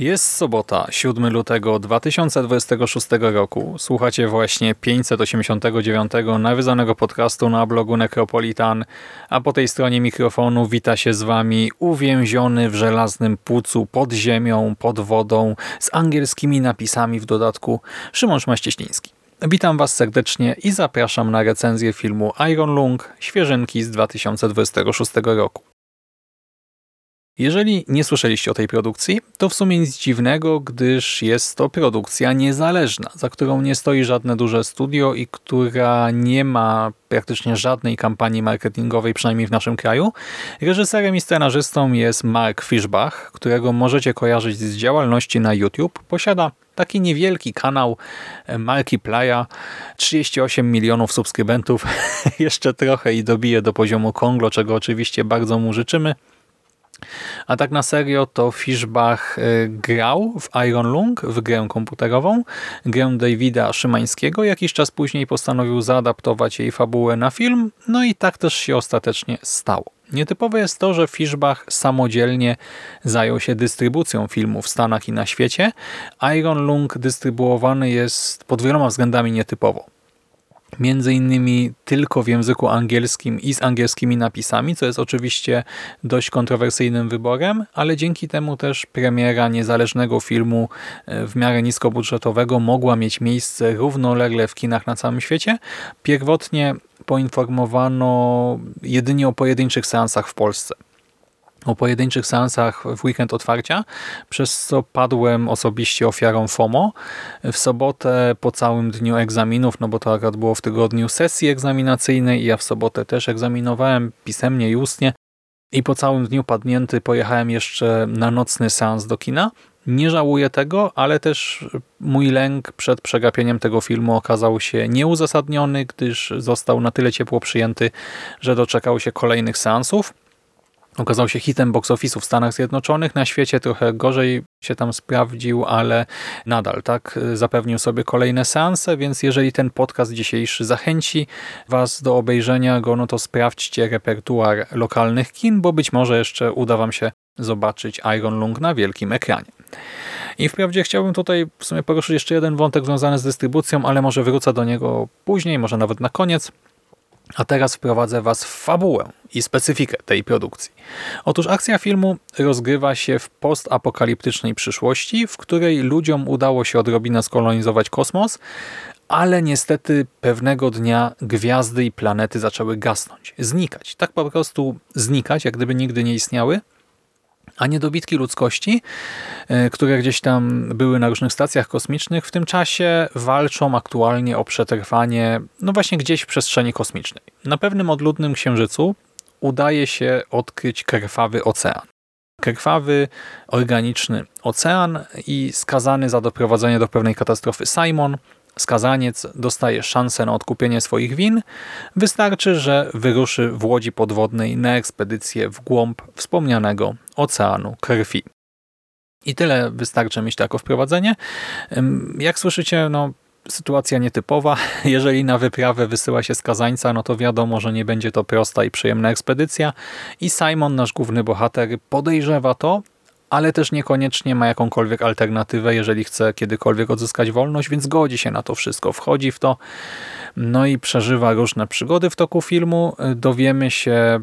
Jest sobota, 7 lutego 2026 roku. Słuchacie właśnie 589 nawiązanego podcastu na blogu Necropolitan, a po tej stronie mikrofonu wita się z Wami uwięziony w żelaznym płucu pod ziemią, pod wodą, z angielskimi napisami w dodatku Szymon Szmaścieśliński. Witam Was serdecznie i zapraszam na recenzję filmu Iron Lung, świeżynki z 2026 roku. Jeżeli nie słyszeliście o tej produkcji, to w sumie nic dziwnego, gdyż jest to produkcja niezależna, za którą nie stoi żadne duże studio i która nie ma praktycznie żadnej kampanii marketingowej, przynajmniej w naszym kraju. Reżyserem i scenarzystą jest Mark Fischbach, którego możecie kojarzyć z działalności na YouTube. Posiada taki niewielki kanał Marki Playa, 38 milionów subskrybentów, jeszcze trochę i dobije do poziomu Konglo, czego oczywiście bardzo mu życzymy. A tak na serio to Fischbach y, grał w Iron Lung, w grę komputerową, grę Davida Szymańskiego. Jakiś czas później postanowił zaadaptować jej fabułę na film, no i tak też się ostatecznie stało. Nietypowe jest to, że Fischbach samodzielnie zajął się dystrybucją filmu w Stanach i na świecie. Iron Lung dystrybuowany jest pod wieloma względami nietypowo między innymi tylko w języku angielskim i z angielskimi napisami, co jest oczywiście dość kontrowersyjnym wyborem, ale dzięki temu też premiera niezależnego filmu e, w miarę niskobudżetowego mogła mieć miejsce równolegle w kinach na całym świecie. Pierwotnie poinformowano jedynie o pojedynczych seansach w Polsce o pojedynczych seansach w weekend otwarcia, przez co padłem osobiście ofiarą FOMO. W sobotę po całym dniu egzaminów, no bo to akurat było w tygodniu sesji egzaminacyjnej i ja w sobotę też egzaminowałem pisemnie i ustnie i po całym dniu padnięty pojechałem jeszcze na nocny seans do kina. Nie żałuję tego, ale też mój lęk przed przegapieniem tego filmu okazał się nieuzasadniony, gdyż został na tyle ciepło przyjęty, że doczekał się kolejnych seansów. Okazał się hitem box office'u w Stanach Zjednoczonych. Na świecie trochę gorzej się tam sprawdził, ale nadal tak zapewnił sobie kolejne seanse, więc jeżeli ten podcast dzisiejszy zachęci Was do obejrzenia go, no to sprawdźcie repertuar lokalnych kin, bo być może jeszcze uda Wam się zobaczyć Iron Lung na wielkim ekranie. I wprawdzie chciałbym tutaj w sumie poruszyć jeszcze jeden wątek związany z dystrybucją, ale może wrócę do niego później, może nawet na koniec. A teraz wprowadzę Was w fabułę i specyfikę tej produkcji. Otóż akcja filmu rozgrywa się w postapokaliptycznej przyszłości, w której ludziom udało się odrobinę skolonizować kosmos, ale niestety pewnego dnia gwiazdy i planety zaczęły gasnąć, znikać. Tak po prostu znikać, jak gdyby nigdy nie istniały a niedobitki ludzkości, e, które gdzieś tam były na różnych stacjach kosmicznych, w tym czasie walczą aktualnie o przetrwanie, no właśnie gdzieś w przestrzeni kosmicznej. Na pewnym odludnym księżycu udaje się odkryć krwawy ocean. Krwawy, organiczny ocean i skazany za doprowadzenie do pewnej katastrofy Simon skazaniec dostaje szansę na odkupienie swoich win, wystarczy, że wyruszy w łodzi podwodnej na ekspedycję w głąb wspomnianego oceanu krwi. I tyle wystarczy mieć jako wprowadzenie. Jak słyszycie, no, sytuacja nietypowa. Jeżeli na wyprawę wysyła się skazańca, no to wiadomo, że nie będzie to prosta i przyjemna ekspedycja. I Simon, nasz główny bohater, podejrzewa to, ale też niekoniecznie ma jakąkolwiek alternatywę, jeżeli chce kiedykolwiek odzyskać wolność, więc godzi się na to wszystko, wchodzi w to, no i przeżywa różne przygody w toku filmu. Dowiemy się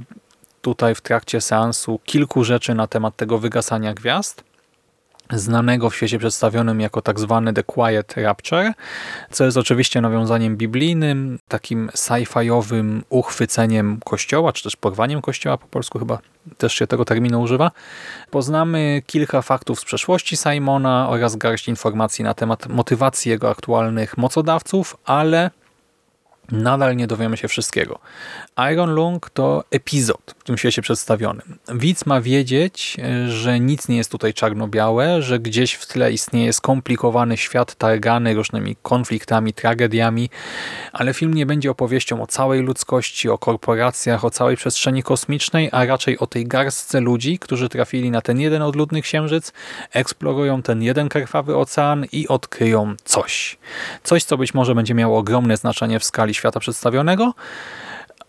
tutaj w trakcie seansu kilku rzeczy na temat tego wygasania gwiazd znanego w świecie przedstawionym jako tak zwany The Quiet Rapture, co jest oczywiście nawiązaniem biblijnym, takim sci-fiowym uchwyceniem kościoła, czy też porwaniem kościoła, po polsku chyba też się tego terminu używa. Poznamy kilka faktów z przeszłości Simona oraz garść informacji na temat motywacji jego aktualnych mocodawców, ale nadal nie dowiemy się wszystkiego. Iron Lung to epizod w tym świecie przedstawionym. Widz ma wiedzieć, że nic nie jest tutaj czarno-białe, że gdzieś w tle istnieje skomplikowany świat targany różnymi konfliktami, tragediami, ale film nie będzie opowieścią o całej ludzkości, o korporacjach, o całej przestrzeni kosmicznej, a raczej o tej garstce ludzi, którzy trafili na ten jeden odludny księżyc, eksplorują ten jeden krwawy ocean i odkryją coś. Coś, co być może będzie miało ogromne znaczenie w skali świata przedstawionego,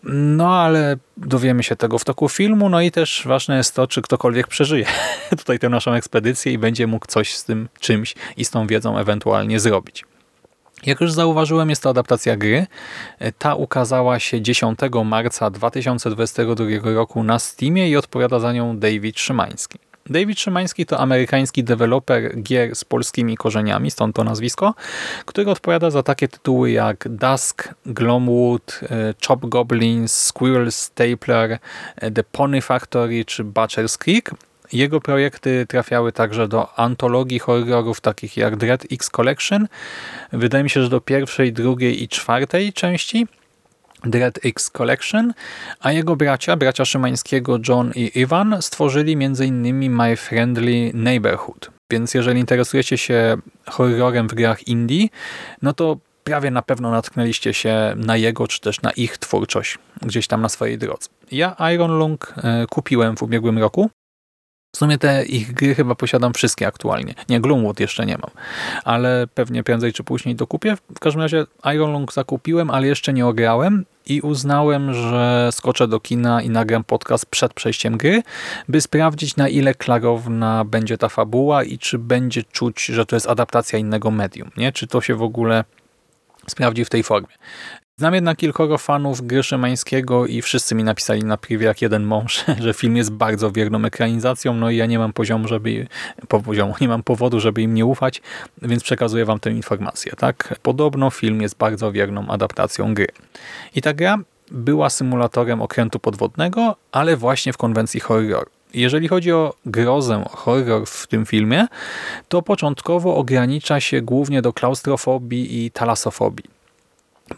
no ale dowiemy się tego w toku filmu, no i też ważne jest to, czy ktokolwiek przeżyje tutaj tę naszą ekspedycję i będzie mógł coś z tym czymś i z tą wiedzą ewentualnie zrobić. Jak już zauważyłem, jest to adaptacja gry. Ta ukazała się 10 marca 2022 roku na Steamie i odpowiada za nią David Szymański. David Szymański to amerykański deweloper gier z polskimi korzeniami, stąd to nazwisko, który odpowiada za takie tytuły jak Dusk, Glomwood, e, Chop Goblins, Squirrel Stapler, e, The Pony Factory czy Butcher's Creek. Jego projekty trafiały także do antologii horrorów takich jak Dread X Collection. Wydaje mi się, że do pierwszej, drugiej i czwartej części Dread X Collection, a jego bracia, bracia Szymańskiego John i Ivan stworzyli m.in. My Friendly Neighborhood. Więc jeżeli interesujecie się horrorem w grach indie, no to prawie na pewno natknęliście się na jego czy też na ich twórczość gdzieś tam na swojej drodze. Ja Iron Lung e, kupiłem w ubiegłym roku w sumie te ich gry chyba posiadam wszystkie aktualnie. Nie, Gloomwood jeszcze nie mam, ale pewnie prędzej czy później dokupię. W każdym razie Iron Lung zakupiłem, ale jeszcze nie ograłem i uznałem, że skoczę do kina i nagram podcast przed przejściem gry, by sprawdzić na ile klarowna będzie ta fabuła i czy będzie czuć, że to jest adaptacja innego medium. Nie? Czy to się w ogóle sprawdzi w tej formie. Znam jednak kilkoro fanów gry Szymańskiego i wszyscy mi napisali na privie jak jeden mąż, że film jest bardzo wierną ekranizacją, no i ja nie mam poziomu, żeby po poziomu, nie mam powodu, żeby im nie ufać, więc przekazuję wam tę informację. Tak, Podobno film jest bardzo wierną adaptacją gry. I ta gra była symulatorem okrętu podwodnego, ale właśnie w konwencji horror. Jeżeli chodzi o grozę, horror w tym filmie, to początkowo ogranicza się głównie do klaustrofobii i talasofobii.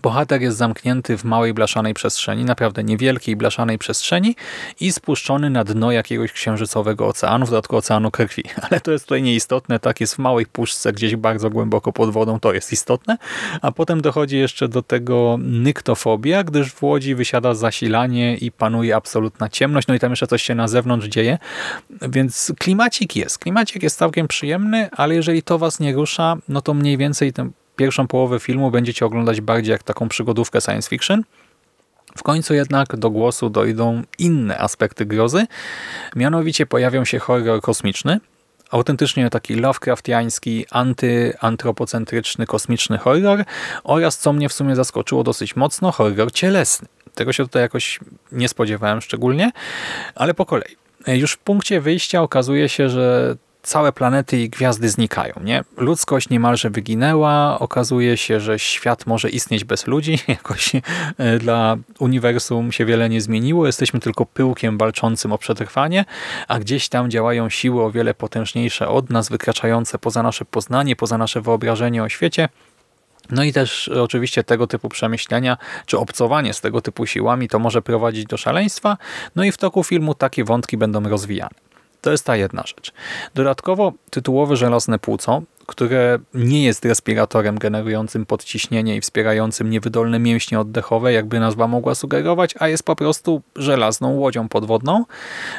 Bohater jest zamknięty w małej blaszanej przestrzeni, naprawdę niewielkiej blaszanej przestrzeni i spuszczony na dno jakiegoś księżycowego oceanu, w dodatku oceanu krwi. Ale to jest tutaj nieistotne, tak jest w małej puszce gdzieś bardzo głęboko pod wodą, to jest istotne. A potem dochodzi jeszcze do tego nyktofobia, gdyż w Łodzi wysiada zasilanie i panuje absolutna ciemność, no i tam jeszcze coś się na zewnątrz dzieje, więc klimacik jest. Klimacik jest całkiem przyjemny, ale jeżeli to was nie rusza, no to mniej więcej ten pierwszą połowę filmu będziecie oglądać bardziej jak taką przygodówkę science fiction. W końcu jednak do głosu dojdą inne aspekty grozy, mianowicie pojawią się horror kosmiczny, autentycznie taki Lovecraftiański, antyantropocentryczny, kosmiczny horror oraz, co mnie w sumie zaskoczyło dosyć mocno, horror cielesny. Tego się tutaj jakoś nie spodziewałem szczególnie, ale po kolei. Już w punkcie wyjścia okazuje się, że całe planety i gwiazdy znikają. Nie? Ludzkość niemalże wyginęła, okazuje się, że świat może istnieć bez ludzi, jakoś e, dla uniwersum się wiele nie zmieniło, jesteśmy tylko pyłkiem walczącym o przetrwanie, a gdzieś tam działają siły o wiele potężniejsze od nas, wykraczające poza nasze poznanie, poza nasze wyobrażenie o świecie, no i też oczywiście tego typu przemyślenia, czy obcowanie z tego typu siłami to może prowadzić do szaleństwa, no i w toku filmu takie wątki będą rozwijane. To jest ta jedna rzecz. Dodatkowo tytułowe żelazne płuco, które nie jest respiratorem generującym podciśnienie i wspierającym niewydolne mięśnie oddechowe, jakby nazwa mogła sugerować, a jest po prostu żelazną łodzią podwodną,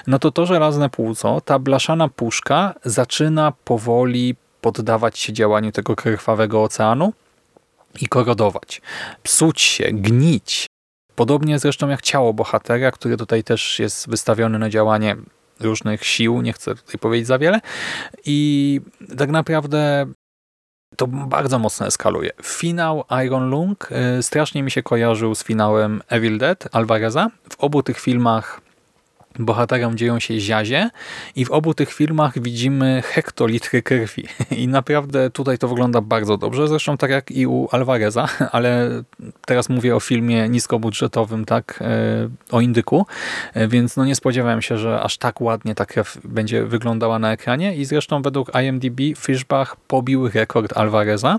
no to to żelazne płuco, ta blaszana puszka zaczyna powoli poddawać się działaniu tego krwawego oceanu i korodować, psuć się, gnić. Podobnie zresztą jak ciało bohatera, które tutaj też jest wystawione na działanie różnych sił, nie chcę tutaj powiedzieć za wiele. I tak naprawdę to bardzo mocno eskaluje. Finał Iron Lung y, strasznie mi się kojarzył z finałem Evil Dead Alvareza. W obu tych filmach bohaterom dzieją się ziazie i w obu tych filmach widzimy hektolitry krwi. I naprawdę tutaj to wygląda bardzo dobrze, zresztą tak jak i u Alvareza, ale teraz mówię o filmie niskobudżetowym, tak, e, o Indyku, e, więc no nie spodziewałem się, że aż tak ładnie ta krew będzie wyglądała na ekranie i zresztą według IMDb Fishbach pobił rekord Alvareza,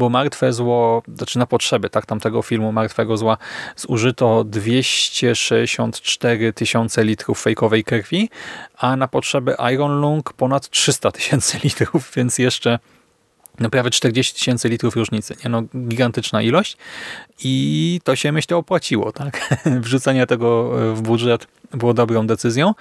bo Martwe Zło, znaczy na potrzeby tak, tamtego filmu Martwego Zła zużyto 264 tysiące litrów fejkowej krwi, a na potrzeby Iron Lung ponad 300 tysięcy litrów, więc jeszcze no prawie 40 tysięcy litrów różnicy. Nie? No, gigantyczna ilość i to się myślę opłaciło. Tak? Wrzucenie tego w budżet było dobrą decyzją.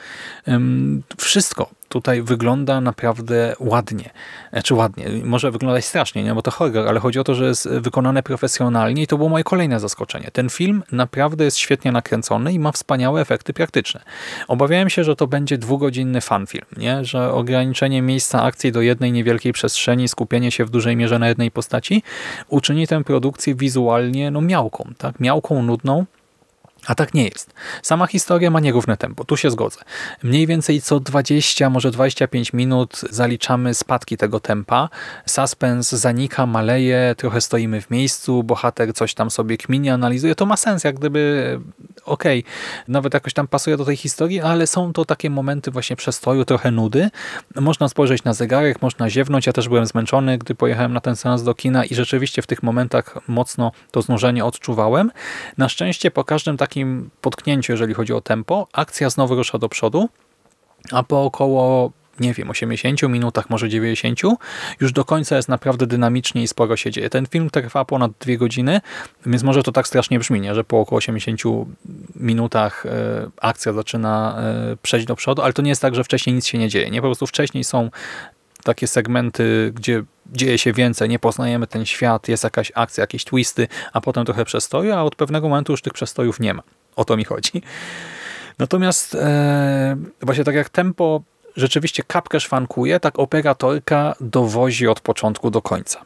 Wszystko tutaj wygląda naprawdę ładnie. Znaczy ładnie, może wyglądać strasznie, nie? bo to horror, ale chodzi o to, że jest wykonane profesjonalnie i to było moje kolejne zaskoczenie. Ten film naprawdę jest świetnie nakręcony i ma wspaniałe efekty praktyczne. Obawiałem się, że to będzie dwugodzinny fanfilm, nie? że ograniczenie miejsca akcji do jednej niewielkiej przestrzeni, skupienie się w dużej mierze na jednej postaci uczyni tę produkcję wizualnie no, miałką, tak? miałką, nudną, a tak nie jest. Sama historia ma nierówne tempo, tu się zgodzę. Mniej więcej co 20, może 25 minut zaliczamy spadki tego tempa. Suspens zanika, maleje, trochę stoimy w miejscu, bohater coś tam sobie kminie, analizuje. To ma sens, jak gdyby okej, okay, nawet jakoś tam pasuje do tej historii, ale są to takie momenty właśnie przestoju, trochę nudy. Można spojrzeć na zegarek, można ziewnąć. Ja też byłem zmęczony, gdy pojechałem na ten seans do kina i rzeczywiście w tych momentach mocno to znużenie odczuwałem. Na szczęście po każdym takim takim potknięciu, jeżeli chodzi o tempo. Akcja znowu rusza do przodu, a po około nie wiem, 80 minutach, może 90, już do końca jest naprawdę dynamicznie i sporo się dzieje. Ten film trwa ponad dwie godziny, więc może to tak strasznie brzmi, nie? że po około 80 minutach e, akcja zaczyna e, przejść do przodu, ale to nie jest tak, że wcześniej nic się nie dzieje. Nie, po prostu wcześniej są takie segmenty, gdzie dzieje się więcej, nie poznajemy ten świat, jest jakaś akcja, jakieś twisty, a potem trochę przestoju, a od pewnego momentu już tych przestojów nie ma. O to mi chodzi. Natomiast e, właśnie tak jak tempo rzeczywiście kapkę szwankuje, tak operatorka dowozi od początku do końca.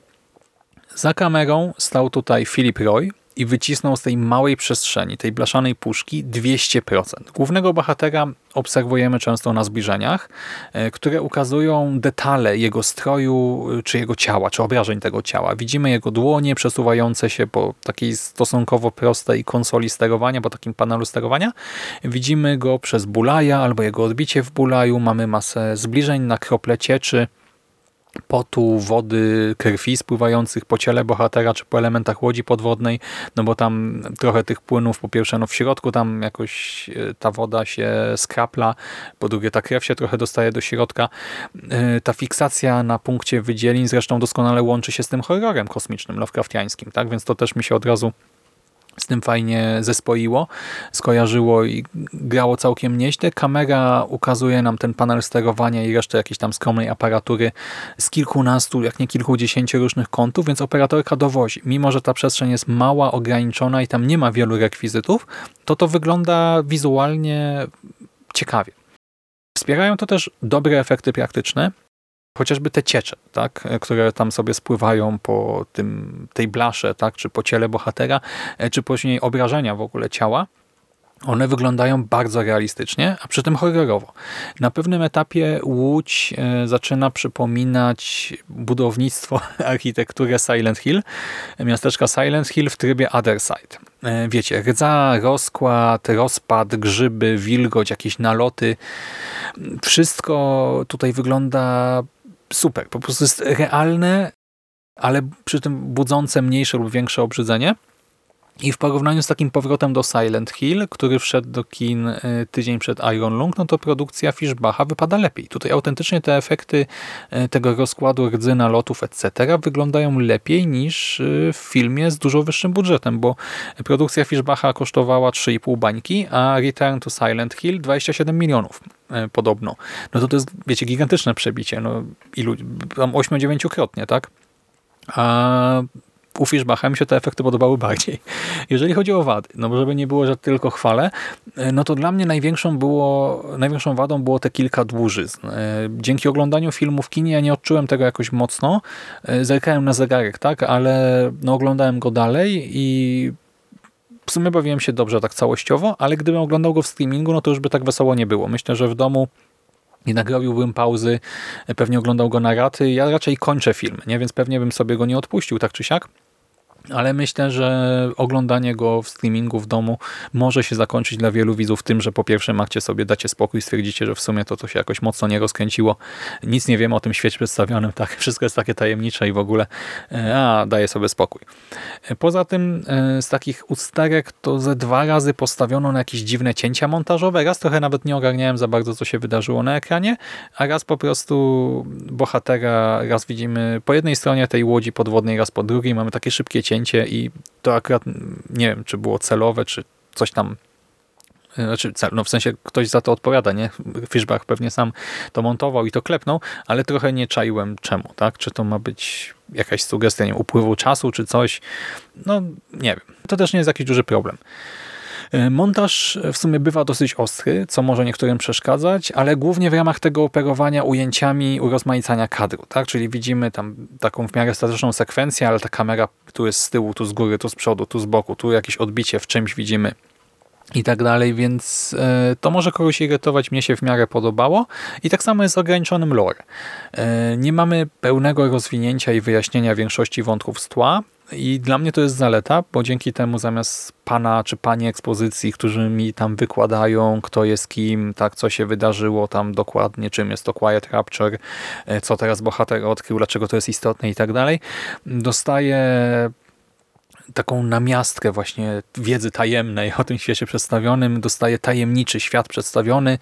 Za kamerą stał tutaj Philip Roy, i wycisnął z tej małej przestrzeni, tej blaszanej puszki 200%. Głównego bohatera obserwujemy często na zbliżeniach, e, które ukazują detale jego stroju, e, czy jego ciała, czy obrażeń tego ciała. Widzimy jego dłonie przesuwające się po takiej stosunkowo prostej konsoli sterowania, po takim panelu sterowania. Widzimy go przez bulaja albo jego odbicie w bulaju. Mamy masę zbliżeń na krople cieczy, potu, wody, krwi spływających po ciele bohatera, czy po elementach łodzi podwodnej, no bo tam trochę tych płynów, po pierwsze no w środku tam jakoś e, ta woda się skrapla, po drugie ta krew się trochę dostaje do środka. E, ta fiksacja na punkcie wydzielin zresztą doskonale łączy się z tym horrorem kosmicznym, Lovecraftiańskim, tak? więc to też mi się od razu z tym fajnie zespoiło, skojarzyło i grało całkiem nieźle. Kamera ukazuje nam ten panel sterowania i resztę jakiejś tam skromnej aparatury z kilkunastu, jak nie kilkudziesięciu różnych kątów, więc operatorka dowozi. Mimo, że ta przestrzeń jest mała, ograniczona i tam nie ma wielu rekwizytów, to to wygląda wizualnie ciekawie. Wspierają to też dobre efekty praktyczne, chociażby te ciecze, tak, które tam sobie spływają po tym, tej blasze, tak, czy po ciele bohatera, e, czy później obrażenia w ogóle ciała, one wyglądają bardzo realistycznie, a przy tym horrorowo. Na pewnym etapie Łódź e, zaczyna przypominać budownictwo, architekturę Silent Hill, miasteczka Silent Hill w trybie Other Side. E, wiecie, rdza, rozkład, rozpad, grzyby, wilgoć, jakieś naloty. Wszystko tutaj wygląda super. Po prostu jest realne, ale przy tym budzące mniejsze lub większe obrzydzenie. I w porównaniu z takim powrotem do Silent Hill, który wszedł do kin y, tydzień przed Iron Lung, no to produkcja Fishbacha wypada lepiej. Tutaj autentycznie te efekty y, tego rozkładu rdzyna, lotów, etc. wyglądają lepiej niż y, w filmie z dużo wyższym budżetem, bo produkcja Fishbacha kosztowała 3,5 bańki, a Return to Silent Hill 27 milionów podobno. No to to jest, wiecie, gigantyczne przebicie. No, ilu, tam 8-9-krotnie, tak? A u Fischbacha mi się te efekty podobały bardziej. Jeżeli chodzi o wady, no bo żeby nie było, że tylko chwalę, e, no to dla mnie największą, było, największą wadą było te kilka dłużyzn. E, dzięki oglądaniu filmu w kinie ja nie odczułem tego jakoś mocno. E, zerkałem na zegarek, tak, ale no oglądałem go dalej i w sumie bawiłem się dobrze tak całościowo, ale gdybym oglądał go w streamingu, no to już by tak wesoło nie było. Myślę, że w domu jednak robiłbym pauzy, pewnie oglądał go na raty. Ja raczej kończę film, nie? więc pewnie bym sobie go nie odpuścił tak czy siak. Ale myślę, że oglądanie go w streamingu w domu może się zakończyć dla wielu widzów tym, że po pierwszym akcie sobie dacie spokój, stwierdzicie, że w sumie to, to się jakoś mocno nie rozkręciło. Nic nie wiemy o tym świecie przedstawionym, tak, wszystko jest takie tajemnicze i w ogóle e, a, daje sobie spokój. E, poza tym e, z takich usterek to ze dwa razy postawiono na jakieś dziwne cięcia montażowe. Raz trochę nawet nie ogarniałem za bardzo, co się wydarzyło na ekranie, a raz po prostu bohatera, raz widzimy po jednej stronie tej łodzi podwodnej, raz po drugiej. Mamy takie szybkie cięcie i to akurat nie wiem, czy było celowe, czy coś tam znaczy, no w sensie ktoś za to odpowiada, nie? Fishbach pewnie sam to montował i to klepnął, ale trochę nie czaiłem czemu, tak? Czy to ma być jakaś sugestia, nie upływu czasu, czy coś? No, nie wiem. To też nie jest jakiś duży problem. E, montaż w sumie bywa dosyć ostry, co może niektórym przeszkadzać, ale głównie w ramach tego operowania ujęciami urozmaicania kadru, tak? Czyli widzimy tam taką w miarę statyczną sekwencję, ale ta kamera tu jest z tyłu, tu z góry, tu z przodu, tu z boku, tu jakieś odbicie w czymś widzimy i tak dalej, więc e, to może kogoś irytować, mnie się w miarę podobało i tak samo jest z ograniczonym lore. E, nie mamy pełnego rozwinięcia i wyjaśnienia większości wątków z tła, i dla mnie to jest zaleta, bo dzięki temu zamiast pana czy pani ekspozycji, którzy mi tam wykładają, kto jest kim, tak, co się wydarzyło tam dokładnie, czym jest to Quiet Rapture, e, co teraz bohater odkrył, dlaczego to jest istotne i tak dalej, dostaję taką namiastkę właśnie wiedzy tajemnej o tym świecie przedstawionym, dostaje tajemniczy świat przedstawiony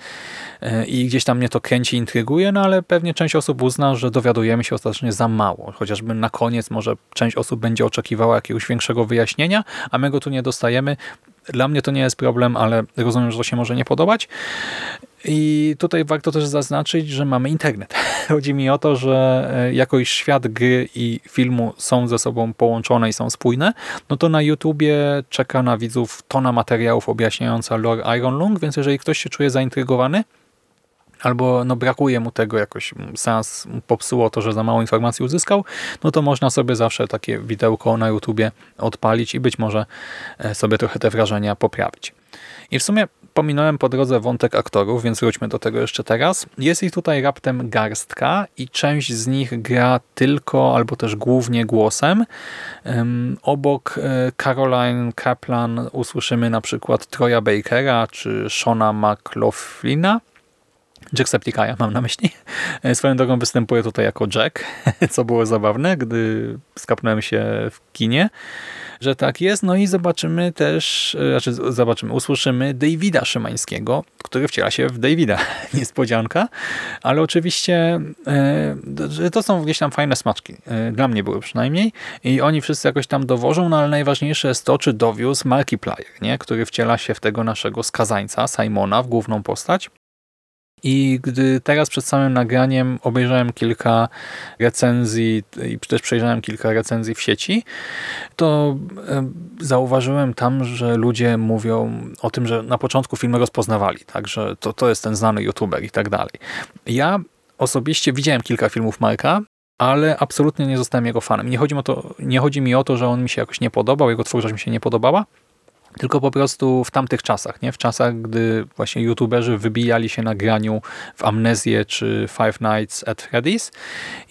e, i gdzieś tam mnie to kręci, intryguje, no ale pewnie część osób uzna, że dowiadujemy się ostatecznie za mało. Chociażby na koniec może część osób będzie oczekiwała jakiegoś większego wyjaśnienia, a my go tu nie dostajemy. Dla mnie to nie jest problem, ale rozumiem, że to się może nie podobać. I tutaj warto też zaznaczyć, że mamy internet. Chodzi mi o to, że e, jakoś świat gry i filmu są ze sobą połączone i są spójne, no to na YouTubie czeka na widzów tona materiałów objaśniająca lore Iron Lung, więc jeżeli ktoś się czuje zaintrygowany, albo no brakuje mu tego, jakoś sens popsuło to, że za mało informacji uzyskał, no to można sobie zawsze takie widełko na YouTubie odpalić i być może e, sobie trochę te wrażenia poprawić. I w sumie pominąłem po drodze wątek aktorów, więc wróćmy do tego jeszcze teraz. Jest ich tutaj raptem garstka i część z nich gra tylko albo też głównie głosem. obok e, Caroline Kaplan usłyszymy na przykład Troya Bakera czy Shona McLaughlina. Jackseptice'a mam na myśli. E, swoją drogą występuje tutaj jako Jack, co było zabawne, gdy skapnąłem się w kinie że tak jest. No i zobaczymy też, e, znaczy zobaczymy, usłyszymy Davida Szymańskiego, który wciela się w Davida. Niespodzianka, ale oczywiście e, to są gdzieś tam fajne smaczki. Dla mnie były przynajmniej. I oni wszyscy jakoś tam dowożą, no ale najważniejsze jest to, czy dowiózł Markiplier, nie? który wciela się w tego naszego skazańca, Simona, w główną postać. I gdy teraz przed samym nagraniem obejrzałem kilka recenzji i też przejrzałem kilka recenzji w sieci, to zauważyłem tam, że ludzie mówią o tym, że na początku filmy rozpoznawali, tak, że to, to jest ten znany youtuber i tak dalej. Ja osobiście widziałem kilka filmów Marka, ale absolutnie nie zostałem jego fanem. Nie chodzi, to, nie chodzi mi o to, że on mi się jakoś nie podobał, jego twórczość mi się nie podobała, tylko po prostu w tamtych czasach, nie? w czasach, gdy właśnie youtuberzy wybijali się na graniu w Amnezję czy Five Nights at Freddy's,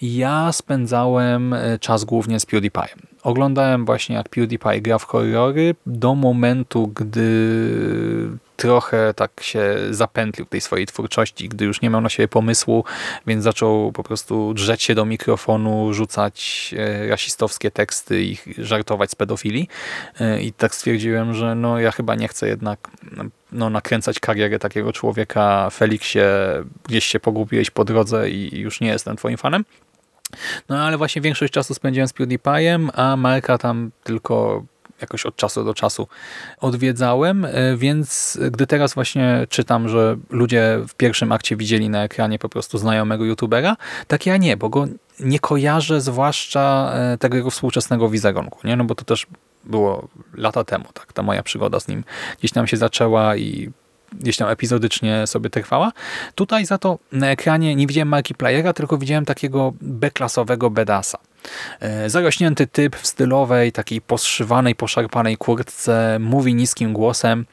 ja spędzałem e, czas głównie z PewDiePie'em. Oglądałem właśnie jak PewDiePie gra w horrory do momentu, gdy trochę tak się zapętlił w tej swojej twórczości, gdy już nie miał na siebie pomysłu, więc zaczął po prostu drzeć się do mikrofonu, rzucać e, rasistowskie teksty i żartować z pedofilii. E, I tak stwierdziłem, że no ja chyba nie chcę jednak no, nakręcać karierę takiego człowieka. Feliksie, gdzieś się pogubiłeś po drodze i już nie jestem twoim fanem. No ale właśnie większość czasu spędziłem z PewDiePie'em, a Marka tam tylko jakoś od czasu do czasu odwiedzałem, e, więc gdy teraz właśnie czytam, że ludzie w pierwszym akcie widzieli na ekranie po prostu znajomego youtubera, tak ja nie, bo go nie kojarzę zwłaszcza e, tego jego współczesnego wizerunku, nie? no bo to też było lata temu, tak, ta moja przygoda z nim gdzieś tam się zaczęła i gdzieś tam epizodycznie sobie trwała. Tutaj za to na ekranie nie widziałem Markipliera, tylko widziałem takiego B-klasowego bedasa. E, zarośnięty typ w stylowej, takiej poszywanej, poszarpanej kurtce, mówi niskim głosem.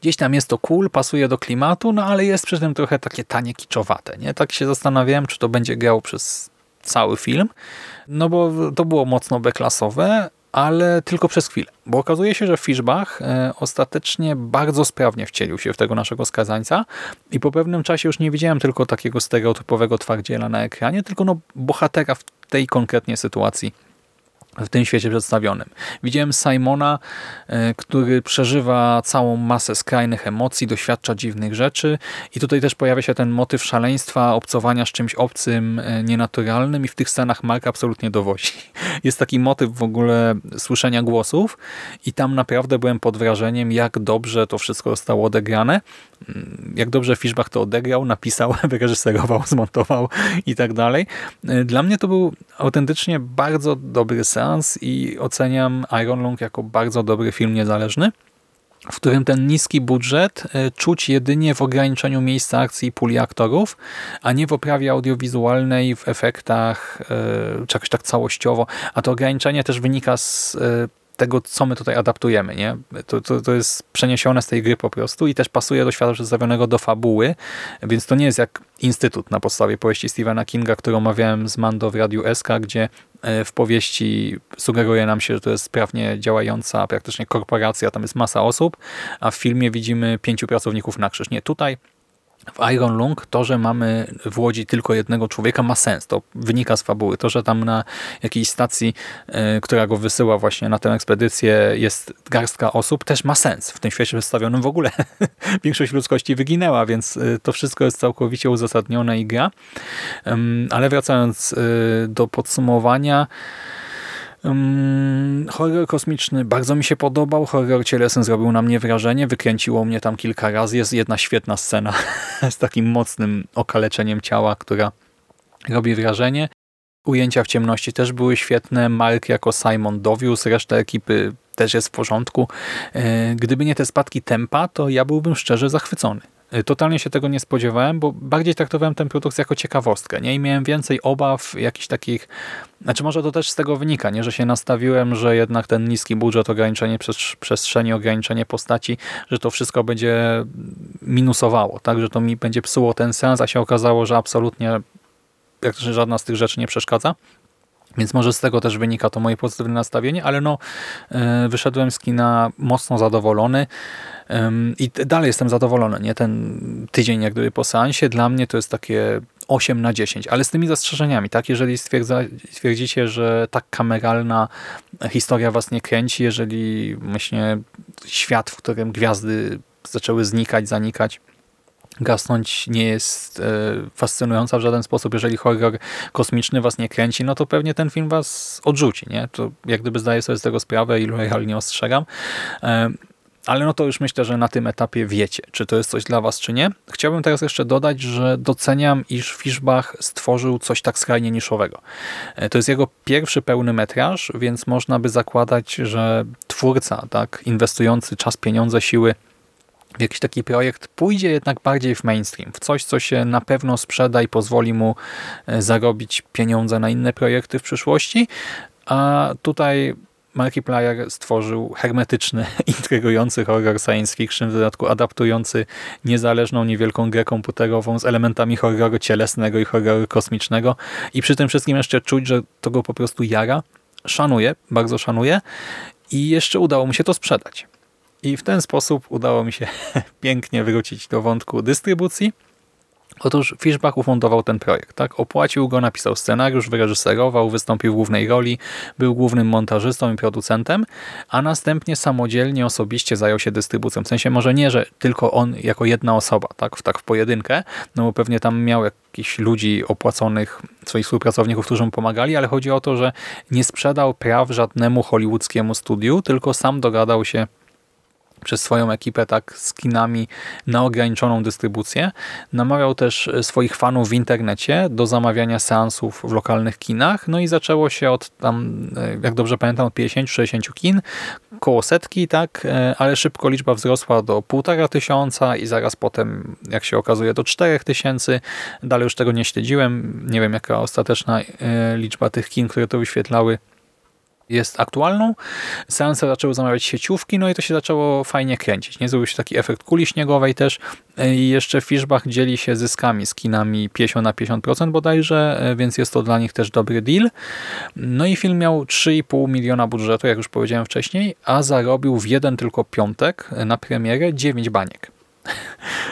Gdzieś tam jest to cool, pasuje do klimatu, no ale jest przy tym trochę takie tanie, kiczowate. Nie? Tak się zastanawiałem, czy to będzie grał przez cały film, no bo to było mocno B-klasowe, ale tylko przez chwilę, bo okazuje się, że Fischbach e, ostatecznie bardzo sprawnie wcielił się w tego naszego skazańca i po pewnym czasie już nie widziałem tylko takiego stereotypowego twardziela na ekranie, tylko no bohatera w tej konkretnie sytuacji w tym świecie przedstawionym. Widziałem Simona, e, który przeżywa całą masę skrajnych emocji, doświadcza dziwnych rzeczy i tutaj też pojawia się ten motyw szaleństwa, obcowania z czymś obcym, e, nienaturalnym i w tych scenach Mark absolutnie dowozi. Jest taki motyw w ogóle słyszenia głosów i tam naprawdę byłem pod wrażeniem, jak dobrze to wszystko zostało odegrane, jak dobrze Fischbach to odegrał, napisał, wyreżyserował, zmontował i tak dalej. E, dla mnie to był autentycznie bardzo dobry seans i oceniam Iron Lung jako bardzo dobry film niezależny, w którym ten niski budżet e, czuć jedynie w ograniczeniu miejsca akcji i puli aktorów, a nie w oprawie audiowizualnej, w efektach, e, czy jakoś tak całościowo. A to ograniczenie też wynika z tego, co my tutaj adaptujemy. Nie? To, to, to jest przeniesione z tej gry po prostu i też pasuje do świata przedstawionego do fabuły, więc to nie jest jak Instytut na podstawie powieści Stephena Kinga, którą omawiałem z Mando w Radiu SK, gdzie e, w powieści sugeruje nam się, że to jest sprawnie działająca praktycznie korporacja, tam jest masa osób, a w filmie widzimy pięciu pracowników na krzyż. Nie, tutaj w Iron Lung to, że mamy w Łodzi tylko jednego człowieka ma sens. To wynika z fabuły. To, że tam na jakiejś stacji, y, która go wysyła właśnie na tę ekspedycję jest garstka osób, też ma sens. W tym świecie przedstawionym w ogóle większość ludzkości wyginęła, więc y, to wszystko jest całkowicie uzasadnione i gra. ale wracając y, do podsumowania, Um, horror kosmiczny bardzo mi się podobał. Horror cielesny zrobił na mnie wrażenie. Wykręciło mnie tam kilka razy. Jest jedna świetna scena z takim mocnym okaleczeniem ciała, która robi wrażenie. Ujęcia w ciemności też były świetne. Mark jako Simon dowiózł, reszta ekipy też jest w porządku. E, gdyby nie te spadki tempa, to ja byłbym szczerze zachwycony. Y, totalnie się tego nie spodziewałem, bo bardziej traktowałem tę produkcję jako ciekawostkę nie? i miałem więcej obaw, jakichś takich, znaczy może to też z tego wynika, nie? że się nastawiłem, że jednak ten niski budżet, ograniczenie przestrzeni, ograniczenie postaci, że to wszystko będzie minusowało, tak, że to mi będzie psuło ten sens, a się okazało, że absolutnie praktycznie żadna z tych rzeczy nie przeszkadza. Więc może z tego też wynika to moje pozytywne nastawienie, ale no y, wyszedłem z kina mocno zadowolony. I dalej jestem zadowolony, nie? Ten tydzień jak gdyby po seansie dla mnie to jest takie 8 na 10, ale z tymi zastrzeżeniami, tak? Jeżeli stwierdzicie, że tak kameralna historia was nie kręci, jeżeli właśnie świat, w którym gwiazdy zaczęły znikać, zanikać, gasnąć nie jest e, fascynująca w żaden sposób. Jeżeli horror kosmiczny was nie kręci, no to pewnie ten film was odrzuci. Nie? To jak gdyby zdaję sobie z tego sprawę i lojalnie ostrzegam. E, ale no to już myślę, że na tym etapie wiecie, czy to jest coś dla was, czy nie. Chciałbym teraz jeszcze dodać, że doceniam, iż Fischbach stworzył coś tak skrajnie niszowego. E, to jest jego pierwszy pełny metraż, więc można by zakładać, że twórca, tak, inwestujący czas, pieniądze, siły w jakiś taki projekt pójdzie jednak bardziej w mainstream, w coś, co się na pewno sprzeda i pozwoli mu e, zarobić pieniądze na inne projekty w przyszłości, a tutaj Markiplier stworzył hermetyczny, intrygujący horror science fiction, w dodatku adaptujący niezależną, niewielką grę komputerową z elementami horroru cielesnego i horroru kosmicznego i przy tym wszystkim jeszcze czuć, że to go po prostu jara. Szanuję, bardzo szanuję i jeszcze udało mu się to sprzedać. I w ten sposób udało mi się pięknie wrócić do wątku dystrybucji, Otóż Fischbach ufundował ten projekt. tak? Opłacił go, napisał scenariusz, wyreżyserował, wystąpił w głównej roli, był głównym montażystą i producentem, a następnie samodzielnie, osobiście zajął się dystrybucją. W sensie może nie, że tylko on jako jedna osoba, tak, w, tak w pojedynkę, no bo pewnie tam miał jakichś ludzi opłaconych, swoich współpracowników, którzy mu pomagali, ale chodzi o to, że nie sprzedał praw żadnemu hollywoodzkiemu studiu, tylko sam dogadał się przez swoją ekipę tak z kinami na ograniczoną dystrybucję. Namawiał też e, swoich fanów w internecie do zamawiania seansów w lokalnych kinach. No i zaczęło się od tam, e, jak dobrze pamiętam, od 50-60 kin, koło setki, tak, e, ale szybko liczba wzrosła do półtora tysiąca i zaraz potem, jak się okazuje, do czterech tysięcy. Dalej już tego nie śledziłem. Nie wiem, jaka ostateczna liczba tych kin, które to wyświetlały jest aktualną. Seanse zaczęły zamawiać sieciówki, no i to się zaczęło fajnie kręcić. Nie zrobił się taki efekt kuli śniegowej też. I jeszcze Fishbach dzieli się zyskami z kinami 50 na 50% bodajże, więc jest to dla nich też dobry deal. No i film miał 3,5 miliona budżetu, jak już powiedziałem wcześniej, a zarobił w jeden tylko piątek na premierę 9 baniek.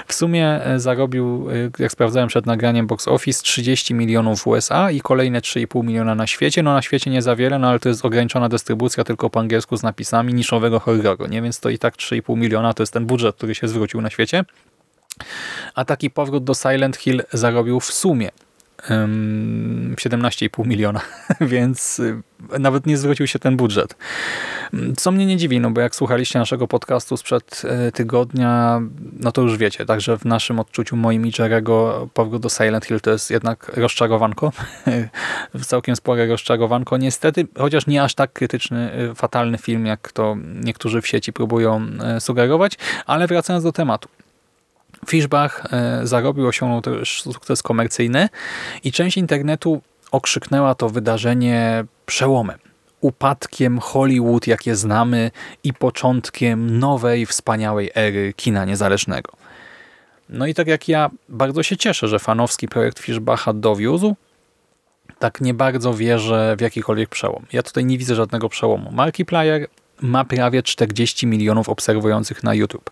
W sumie e, zarobił, e, jak sprawdzałem przed nagraniem Box Office, 30 milionów w USA i kolejne 3,5 miliona na świecie. No na świecie nie za wiele, no ale to jest ograniczona dystrybucja tylko po angielsku z napisami niszowego horroru, nie? Więc to i tak 3,5 miliona to jest ten budżet, który się zwrócił na świecie. A taki powrót do Silent Hill zarobił w sumie 17,5 miliona, więc y, nawet nie zwrócił się ten budżet. Co mnie nie dziwi, no bo jak słuchaliście naszego podcastu sprzed y, tygodnia, no to już wiecie, także w naszym odczuciu moim i Jerego powrót do Silent Hill to jest jednak rozczarowanko, całkiem spore rozczarowanko. Niestety, chociaż nie aż tak krytyczny, y, fatalny film, jak to niektórzy w sieci próbują sugerować, ale wracając do tematu. Fischbach e, zarobił, osiągnął też sukces komercyjny i część internetu okrzyknęła to wydarzenie przełomem, upadkiem Hollywood, jakie znamy i początkiem nowej, wspaniałej ery kina niezależnego. No i tak jak ja bardzo się cieszę, że fanowski projekt Fischbacha dowiózł, tak nie bardzo wierzę w jakikolwiek przełom. Ja tutaj nie widzę żadnego przełomu. Markiplier ma prawie 40 milionów obserwujących na YouTube.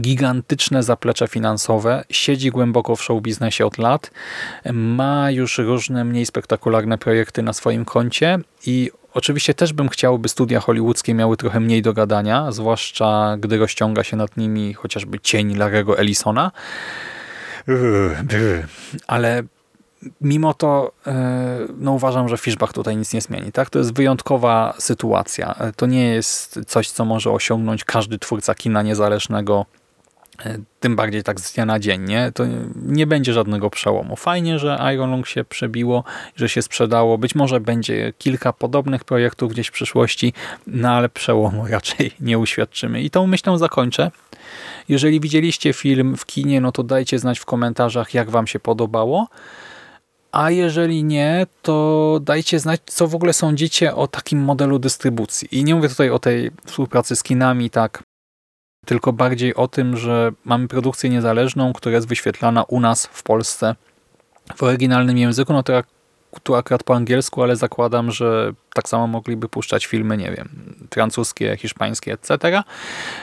Gigantyczne zaplecze finansowe, siedzi głęboko w show biznesie od lat, ma już różne mniej spektakularne projekty na swoim koncie i oczywiście też bym chciał, by studia hollywoodzkie miały trochę mniej do gadania, zwłaszcza gdy rozciąga się nad nimi chociażby cień Larego Ellisona. Ale mimo to e, no uważam, że Fischbach tutaj nic nie zmieni. Tak? To jest wyjątkowa sytuacja. E, to nie jest coś, co może osiągnąć każdy twórca kina niezależnego, e, tym bardziej tak z dnia na dzień. Nie? To nie będzie żadnego przełomu. Fajnie, że Iron Lung się przebiło, że się sprzedało. Być może będzie kilka podobnych projektów gdzieś w przyszłości, no ale przełomu raczej nie uświadczymy. I tą myślą zakończę. Jeżeli widzieliście film w kinie, no to dajcie znać w komentarzach, jak wam się podobało. A jeżeli nie, to dajcie znać, co w ogóle sądzicie o takim modelu dystrybucji. I nie mówię tutaj o tej współpracy z kinami, tak, tylko bardziej o tym, że mamy produkcję niezależną, która jest wyświetlana u nas w Polsce w oryginalnym języku, no to jak tu akurat po angielsku, ale zakładam, że tak samo mogliby puszczać filmy, nie wiem, francuskie, hiszpańskie, etc.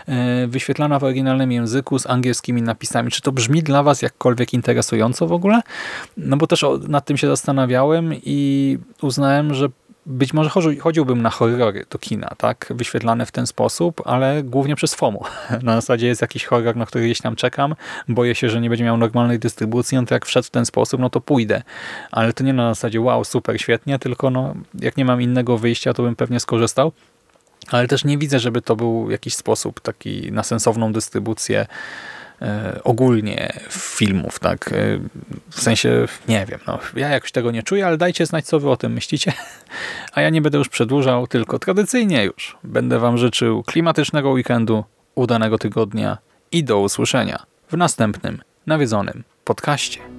E, wyświetlana w oryginalnym języku z angielskimi napisami. Czy to brzmi dla Was jakkolwiek interesująco w ogóle? No bo też nad tym się zastanawiałem i uznałem, że być może chodziłbym na horrory do kina, tak, wyświetlane w ten sposób, ale głównie przez FOMO. Na zasadzie jest jakiś horror, na który gdzieś tam czekam, boję się, że nie będzie miał normalnej dystrybucji, no to jak wszedł w ten sposób, no to pójdę. Ale to nie na zasadzie wow, super, świetnie, tylko no, jak nie mam innego wyjścia, to bym pewnie skorzystał. Ale też nie widzę, żeby to był jakiś sposób taki na sensowną dystrybucję ogólnie filmów, tak? E, w sensie, nie wiem, no, ja jakoś tego nie czuję, ale dajcie znać, co wy o tym myślicie. A ja nie będę już przedłużał, tylko tradycyjnie już będę wam życzył klimatycznego weekendu, udanego tygodnia i do usłyszenia w następnym nawiedzonym podcaście.